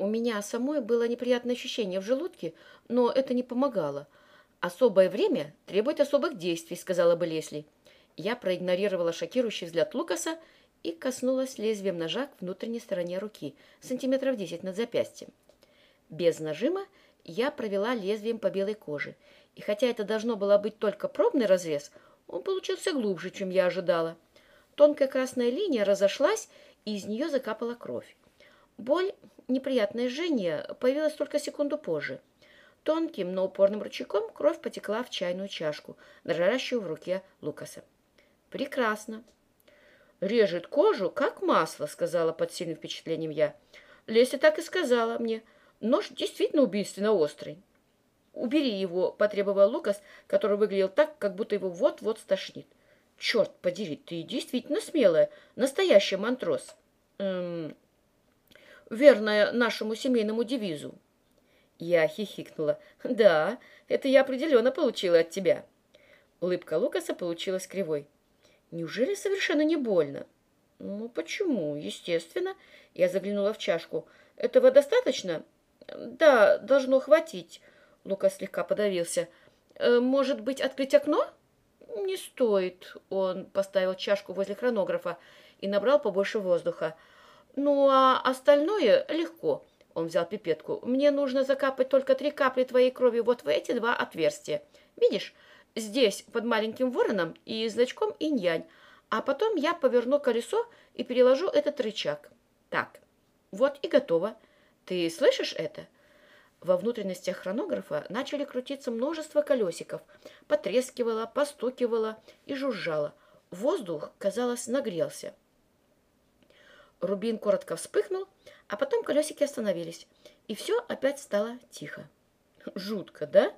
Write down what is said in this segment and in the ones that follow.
У меня самой было неприятное ощущение в желудке, но это не помогало. «Особое время требует особых действий», — сказала бы Лесли. Я проигнорировала шокирующий взгляд Лукаса и коснулась лезвием ножа к внутренней стороне руки, сантиметров десять над запястьем. Без нажима я провела лезвием по белой коже, и хотя это должно было быть только пробный разрез, он получился глубже, чем я ожидала. Тонкая красная линия разошлась, и из нее закапала кровь. Боль, неприятное жжение, появилась только секунду позже. Тонким, но упорным ручейком кровь потекла в чайную чашку, дрожащую в руке Лукаса. «Прекрасно!» «Режет кожу, как масло», — сказала под сильным впечатлением я. Леся так и сказала мне. «Нож действительно убийственно острый». «Убери его», — потребовал Лукас, который выглядел так, как будто его вот-вот стошнит. «Черт подери, ты действительно смелая, настоящий мантрос». «Эм, верная нашему семейному девизу». Я хихикнула. «Да, это я определенно получила от тебя». Улыбка Лукаса получилась кривой. «Неужели совершенно не больно?» «Ну, почему? Естественно». Я заглянула в чашку. «Этого достаточно?» «Да, должно хватить». Лукас слегка подавился. «Э, «Может быть, открыть окно?» «Не стоит». Он поставил чашку возле хронографа и набрал побольше воздуха. «Ну, а остальное легко». Он взял пипетку. «Мне нужно закапать только три капли твоей крови вот в эти два отверстия. Видишь, здесь под маленьким вороном и значком инь-янь. А потом я поверну колесо и переложу этот рычаг. Так, вот и готово. Ты слышишь это?» Во внутренностях хронографа начали крутиться множество колесиков. Потрескивало, постукивало и жужжало. Воздух, казалось, нагрелся. Рубин коротко вспыхнул, а потом колесики остановились, и все опять стало тихо. «Жутко, да?»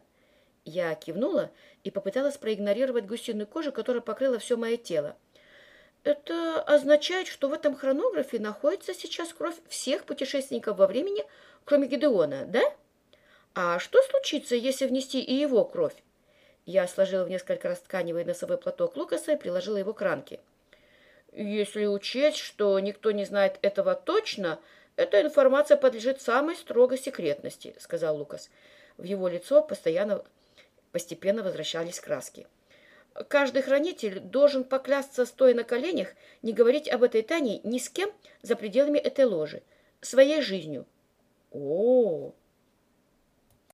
Я кивнула и попыталась проигнорировать гусиную кожу, которая покрыла все мое тело. «Это означает, что в этом хронографе находится сейчас кровь всех путешественников во времени, кроме Гедеона, да? А что случится, если внести и его кровь?» Я сложила в несколько раз тканевый носовой платок Лукаса и приложила его к ранке. Если учесть, что никто не знает этого точно, эта информация подлежит самой строгой секретности, сказал Лукас. В его лицо постоянно, постепенно возвращались краски. Каждый хранитель должен поклясться, стоя на коленях, не говорить об этой тайне ни с кем за пределами этой ложи, своей жизнью. О,